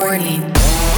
warning.